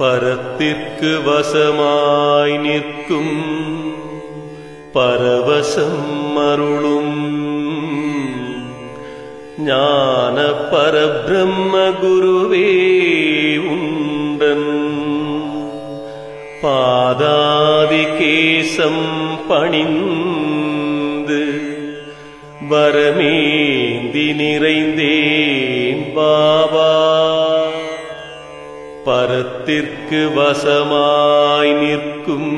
பரத்திற்கு வசமாய் நிற்கும் பரவசம் அருளும். ஞான பரபிரம்ம குருவே உண்டன் பாதாதி கேசம் பணிந்து வரமேந்தி நிறைந்தேன் பாபா பரத்திற்கு வசமாய் நிற்கும்.